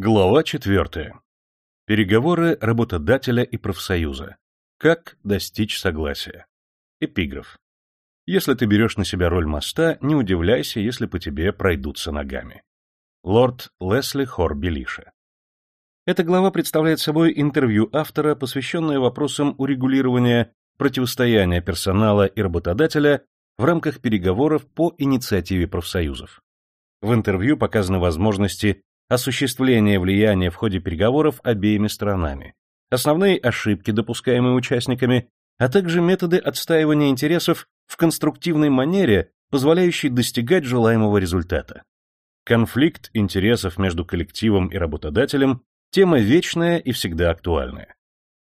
Глава четвертая. Переговоры работодателя и профсоюза. Как достичь согласия. Эпиграф. Если ты берешь на себя роль моста, не удивляйся, если по тебе пройдутся ногами. Лорд Лесли Хорбелиша. Эта глава представляет собой интервью автора, посвященное вопросам урегулирования противостояния персонала и работодателя в рамках переговоров по инициативе профсоюзов. В интервью показаны возможности осуществления влияния в ходе переговоров обеими сторонами, основные ошибки, допускаемые участниками, а также методы отстаивания интересов в конструктивной манере, позволяющей достигать желаемого результата. Конфликт интересов между коллективом и работодателем – тема вечная и всегда актуальная.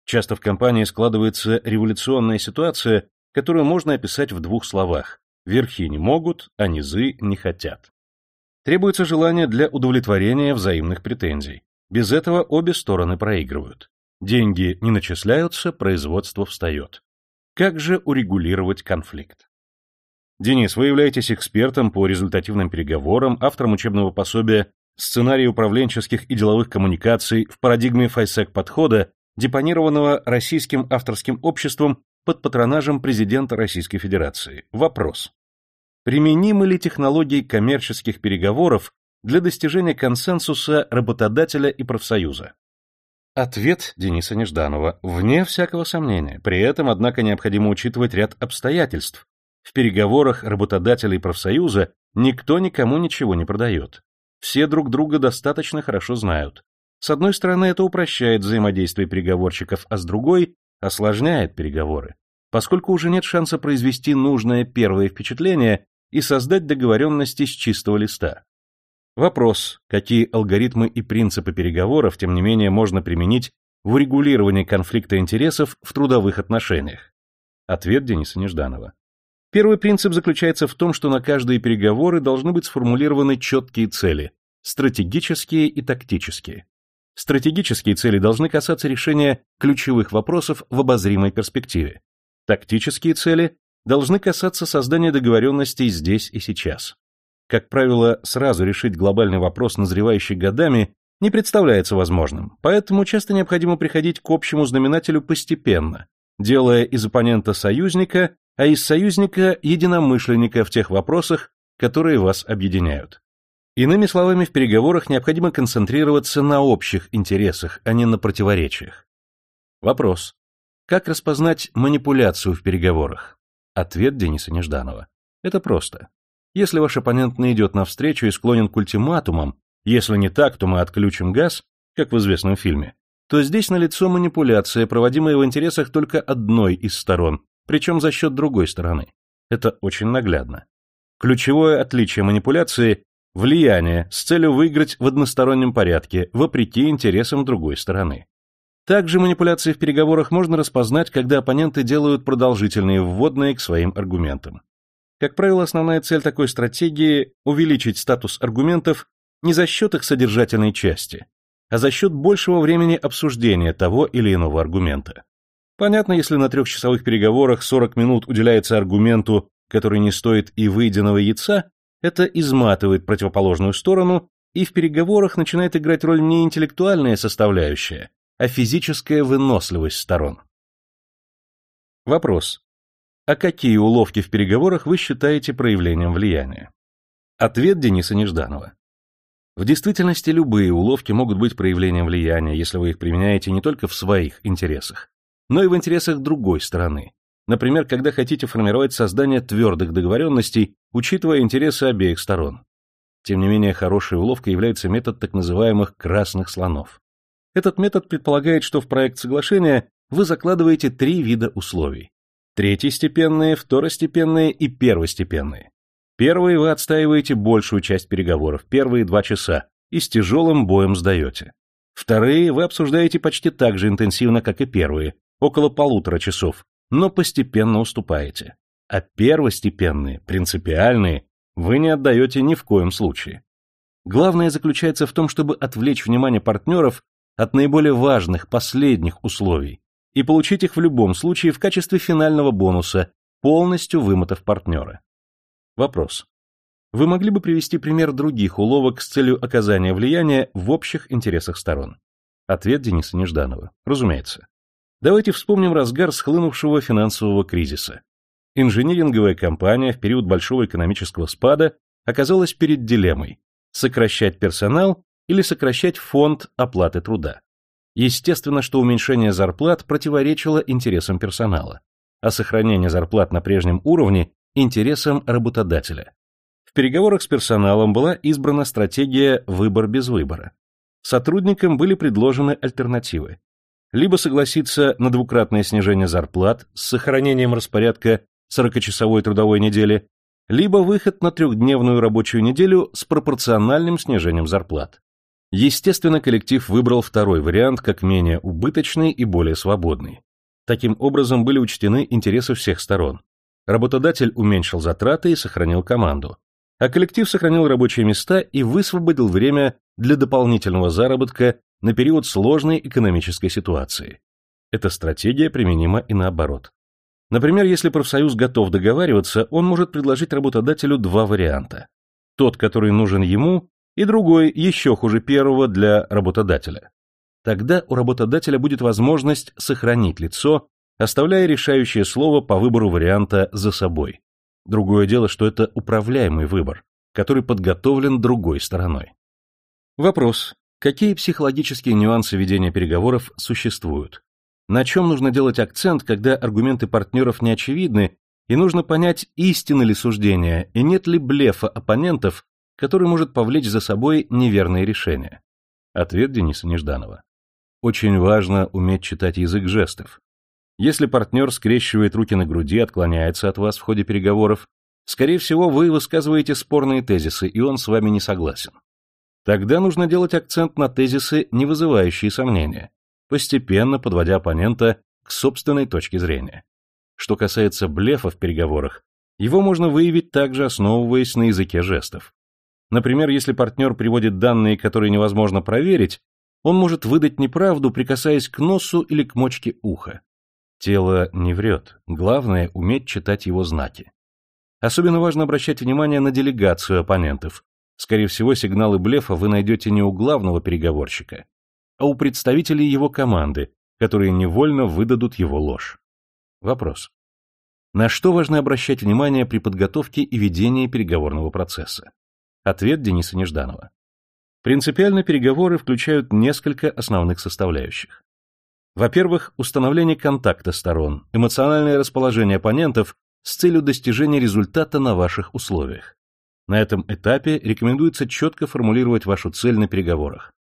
Часто в компании складывается революционная ситуация, которую можно описать в двух словах – верхи не могут, а низы не хотят. Требуется желание для удовлетворения взаимных претензий. Без этого обе стороны проигрывают. Деньги не начисляются, производство встает. Как же урегулировать конфликт? Денис, вы являетесь экспертом по результативным переговорам, автором учебного пособия «Сценарий управленческих и деловых коммуникаций в парадигме FISEC-подхода», депонированного Российским авторским обществом под патронажем президента Российской Федерации. Вопрос. Применимы ли технологии коммерческих переговоров для достижения консенсуса работодателя и профсоюза? Ответ Дениса Нежданова вне всякого сомнения. При этом, однако, необходимо учитывать ряд обстоятельств. В переговорах работодателя и профсоюза никто никому ничего не продает. Все друг друга достаточно хорошо знают. С одной стороны, это упрощает взаимодействие переговорщиков, а с другой – осложняет переговоры, поскольку уже нет шанса произвести нужное первое впечатление и создать договоренности с чистого листа. Вопрос, какие алгоритмы и принципы переговоров, тем не менее, можно применить в урегулировании конфликта интересов в трудовых отношениях? Ответ Дениса Нежданова. Первый принцип заключается в том, что на каждые переговоры должны быть сформулированы четкие цели, стратегические и тактические. Стратегические цели должны касаться решения ключевых вопросов в обозримой перспективе. Тактические цели должны касаться создания договоренностей здесь и сейчас. Как правило, сразу решить глобальный вопрос, назревающий годами, не представляется возможным, поэтому часто необходимо приходить к общему знаменателю постепенно, делая из оппонента союзника, а из союзника единомышленника в тех вопросах, которые вас объединяют. Иными словами, в переговорах необходимо концентрироваться на общих интересах, а не на противоречиях. Вопрос. Как распознать манипуляцию в переговорах? Ответ Дениса Нежданова. Это просто. Если ваш оппонент не идет навстречу и склонен к ультиматумам, если не так, то мы отключим газ, как в известном фильме, то здесь налицо манипуляция, проводимая в интересах только одной из сторон, причем за счет другой стороны. Это очень наглядно. Ключевое отличие манипуляции – влияние с целью выиграть в одностороннем порядке, вопреки интересам другой стороны. Также манипуляции в переговорах можно распознать, когда оппоненты делают продолжительные вводные к своим аргументам. Как правило, основная цель такой стратегии – увеличить статус аргументов не за счет их содержательной части, а за счет большего времени обсуждения того или иного аргумента. Понятно, если на трехчасовых переговорах 40 минут уделяется аргументу, который не стоит и выеденного яйца, это изматывает противоположную сторону, и в переговорах начинает играть роль не интеллектуальная составляющая, а физическая выносливость сторон. Вопрос. А какие уловки в переговорах вы считаете проявлением влияния? Ответ Дениса Нежданова. В действительности любые уловки могут быть проявлением влияния, если вы их применяете не только в своих интересах, но и в интересах другой стороны. Например, когда хотите формировать создание твердых договоренностей, учитывая интересы обеих сторон. Тем не менее, хорошей уловкой является метод так называемых красных слонов. Этот метод предполагает, что в проект соглашения вы закладываете три вида условий. Третьестепенные, второстепенные и первостепенные. Первые вы отстаиваете большую часть переговоров, первые два часа, и с тяжелым боем сдаете. Вторые вы обсуждаете почти так же интенсивно, как и первые, около полутора часов, но постепенно уступаете. А первостепенные, принципиальные, вы не отдаете ни в коем случае. Главное заключается в том, чтобы отвлечь внимание партнеров от наиболее важных, последних условий и получить их в любом случае в качестве финального бонуса, полностью вымотав партнера. Вопрос. Вы могли бы привести пример других уловок с целью оказания влияния в общих интересах сторон? Ответ Дениса Нежданова. Разумеется. Давайте вспомним разгар схлынувшего финансового кризиса. Инжиниринговая компания в период большого экономического спада оказалась перед дилеммой – сокращать персонал или сокращать фонд оплаты труда. Естественно, что уменьшение зарплат противоречило интересам персонала, а сохранение зарплат на прежнем уровне – интересам работодателя. В переговорах с персоналом была избрана стратегия «выбор без выбора». Сотрудникам были предложены альтернативы. Либо согласиться на двукратное снижение зарплат с сохранением распорядка 40-часовой трудовой недели, либо выход на трехдневную рабочую неделю с пропорциональным снижением зарплат. Естественно, коллектив выбрал второй вариант как менее убыточный и более свободный. Таким образом были учтены интересы всех сторон. Работодатель уменьшил затраты и сохранил команду, а коллектив сохранил рабочие места и высвободил время для дополнительного заработка на период сложной экономической ситуации. Эта стратегия применима и наоборот. Например, если профсоюз готов договариваться, он может предложить работодателю два варианта. Тот, который нужен ему, и другой, еще хуже первого, для работодателя. Тогда у работодателя будет возможность сохранить лицо, оставляя решающее слово по выбору варианта за собой. Другое дело, что это управляемый выбор, который подготовлен другой стороной. Вопрос. Какие психологические нюансы ведения переговоров существуют? На чем нужно делать акцент, когда аргументы партнеров не очевидны, и нужно понять, истинны ли суждения, и нет ли блефа оппонентов, который может повлечь за собой неверные решения? Ответ Дениса Нежданова. Очень важно уметь читать язык жестов. Если партнер скрещивает руки на груди, отклоняется от вас в ходе переговоров, скорее всего, вы высказываете спорные тезисы, и он с вами не согласен. Тогда нужно делать акцент на тезисы, не вызывающие сомнения, постепенно подводя оппонента к собственной точке зрения. Что касается блефа в переговорах, его можно выявить также основываясь на языке жестов. Например, если партнер приводит данные, которые невозможно проверить, он может выдать неправду, прикасаясь к носу или к мочке уха. Тело не врет, главное — уметь читать его знаки. Особенно важно обращать внимание на делегацию оппонентов. Скорее всего, сигналы блефа вы найдете не у главного переговорщика, а у представителей его команды, которые невольно выдадут его ложь. Вопрос. На что важно обращать внимание при подготовке и ведении переговорного процесса? Ответ Дениса Нежданова. Принципиально переговоры включают несколько основных составляющих. Во-первых, установление контакта сторон, эмоциональное расположение оппонентов с целью достижения результата на ваших условиях. На этом этапе рекомендуется четко формулировать вашу цель на переговорах.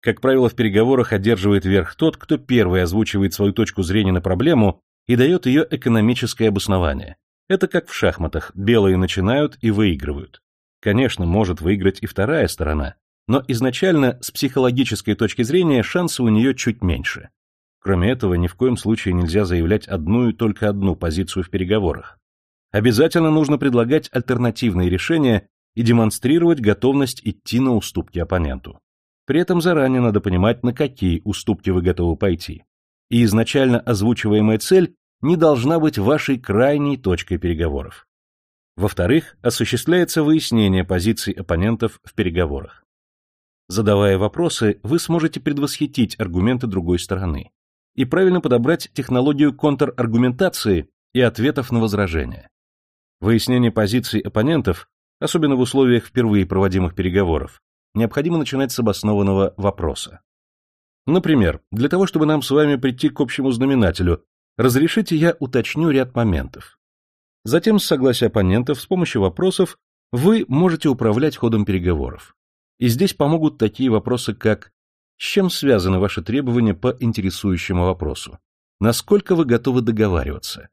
Как правило, в переговорах одерживает верх тот, кто первый озвучивает свою точку зрения на проблему и дает ее экономическое обоснование. Это как в шахматах, белые начинают и выигрывают. Конечно, может выиграть и вторая сторона, но изначально с психологической точки зрения шансы у нее чуть меньше. Кроме этого, ни в коем случае нельзя заявлять одну и только одну позицию в переговорах. Обязательно нужно предлагать альтернативные решения и демонстрировать готовность идти на уступки оппоненту. При этом заранее надо понимать, на какие уступки вы готовы пойти. И изначально озвучиваемая цель не должна быть вашей крайней точкой переговоров. Во-вторых, осуществляется выяснение позиций оппонентов в переговорах. Задавая вопросы, вы сможете предвосхитить аргументы другой стороны и правильно подобрать технологию контраргументации и ответов на возражения. Выяснение позиций оппонентов, особенно в условиях впервые проводимых переговоров, необходимо начинать с обоснованного вопроса. Например, для того, чтобы нам с вами прийти к общему знаменателю, разрешите я уточню ряд моментов. Затем, с согласия оппонентов, с помощью вопросов, вы можете управлять ходом переговоров. И здесь помогут такие вопросы, как с чем связаны ваши требования по интересующему вопросу? Насколько вы готовы договариваться?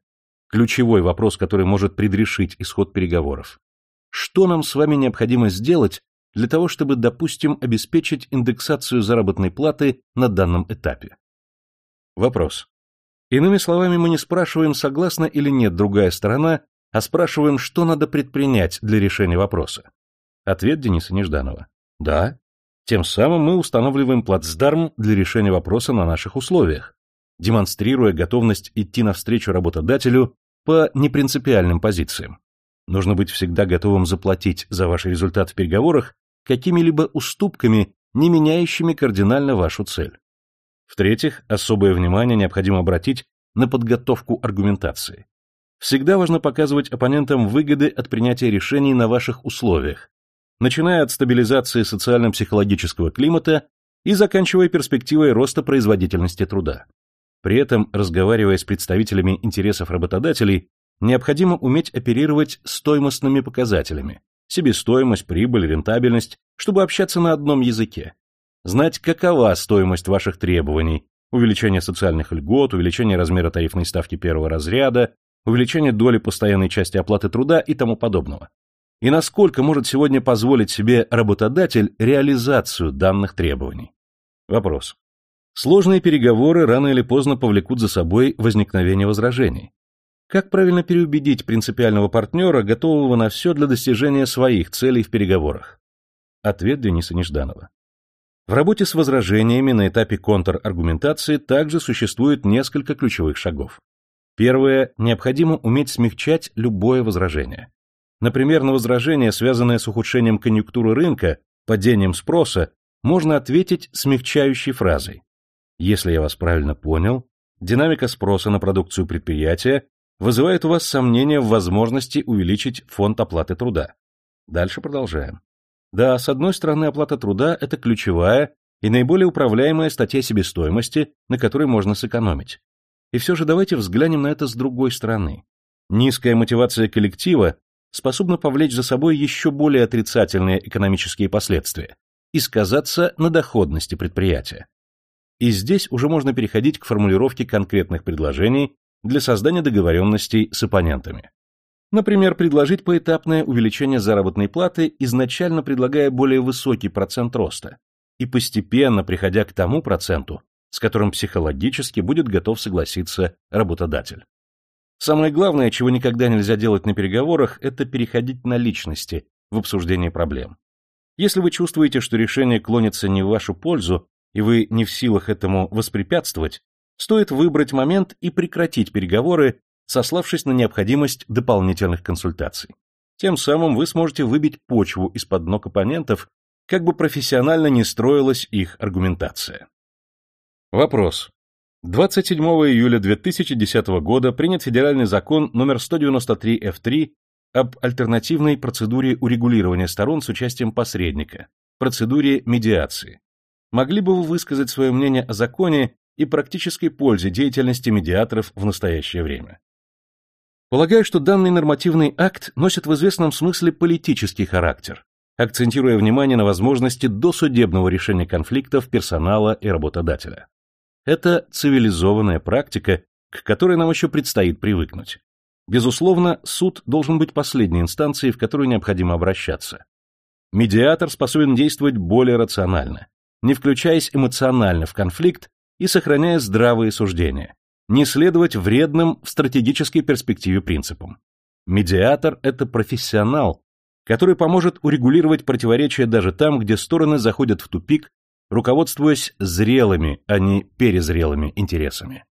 Ключевой вопрос, который может предрешить исход переговоров. Что нам с вами необходимо сделать, для того, чтобы, допустим, обеспечить индексацию заработной платы на данном этапе. Вопрос. Иными словами, мы не спрашиваем, согласна или нет другая сторона, а спрашиваем, что надо предпринять для решения вопроса. Ответ Дениса Нежданова. Да. Тем самым мы устанавливаем плацдарм для решения вопроса на наших условиях, демонстрируя готовность идти навстречу работодателю по непринципиальным позициям. Нужно быть всегда готовым заплатить за ваш результат в переговорах какими-либо уступками, не меняющими кардинально вашу цель. В-третьих, особое внимание необходимо обратить на подготовку аргументации. Всегда важно показывать оппонентам выгоды от принятия решений на ваших условиях, начиная от стабилизации социально-психологического климата и заканчивая перспективой роста производительности труда. При этом, разговаривая с представителями интересов работодателей, необходимо уметь оперировать стоимостными показателями, себестоимость, прибыль, рентабельность, чтобы общаться на одном языке. Знать, какова стоимость ваших требований, увеличение социальных льгот, увеличение размера тарифной ставки первого разряда, увеличение доли постоянной части оплаты труда и тому подобного. И насколько может сегодня позволить себе работодатель реализацию данных требований? Вопрос. Сложные переговоры рано или поздно повлекут за собой возникновение возражений. Как правильно переубедить принципиального партнера, готового на все для достижения своих целей в переговорах? Ответ Дениса Нежданова. В работе с возражениями на этапе контраргументации также существует несколько ключевых шагов. Первое – необходимо уметь смягчать любое возражение. Например, на возражение, связанное с ухудшением конъюнктуры рынка, падением спроса, можно ответить смягчающей фразой. Если я вас правильно понял, динамика спроса на продукцию предприятия вызывает у вас сомнения в возможности увеличить фонд оплаты труда. Дальше продолжаем. Да, с одной стороны, оплата труда – это ключевая и наиболее управляемая статья себестоимости, на которой можно сэкономить. И все же давайте взглянем на это с другой стороны. Низкая мотивация коллектива способна повлечь за собой еще более отрицательные экономические последствия и сказаться на доходности предприятия. И здесь уже можно переходить к формулировке конкретных предложений для создания договоренностей с оппонентами. Например, предложить поэтапное увеличение заработной платы, изначально предлагая более высокий процент роста, и постепенно приходя к тому проценту, с которым психологически будет готов согласиться работодатель. Самое главное, чего никогда нельзя делать на переговорах, это переходить на личности в обсуждении проблем. Если вы чувствуете, что решение клонится не в вашу пользу, и вы не в силах этому воспрепятствовать, стоит выбрать момент и прекратить переговоры, сославшись на необходимость дополнительных консультаций. Тем самым вы сможете выбить почву из-под ног оппонентов, как бы профессионально не строилась их аргументация. Вопрос. 27 июля 2010 года принят федеральный закон номер 193 F3 об альтернативной процедуре урегулирования сторон с участием посредника, процедуре медиации. Могли бы вы высказать свое мнение о законе и практической пользе деятельности медиаторов в настоящее время? Полагаю, что данный нормативный акт носит в известном смысле политический характер, акцентируя внимание на возможности досудебного решения конфликтов персонала и работодателя. Это цивилизованная практика, к которой нам еще предстоит привыкнуть. Безусловно, суд должен быть последней инстанцией, в которую необходимо обращаться. Медиатор способен действовать более рационально, не включаясь эмоционально в конфликт и сохраняя здравые суждения, не следовать вредным в стратегической перспективе принципам. Медиатор – это профессионал, который поможет урегулировать противоречия даже там, где стороны заходят в тупик, руководствуясь зрелыми, а не перезрелыми интересами.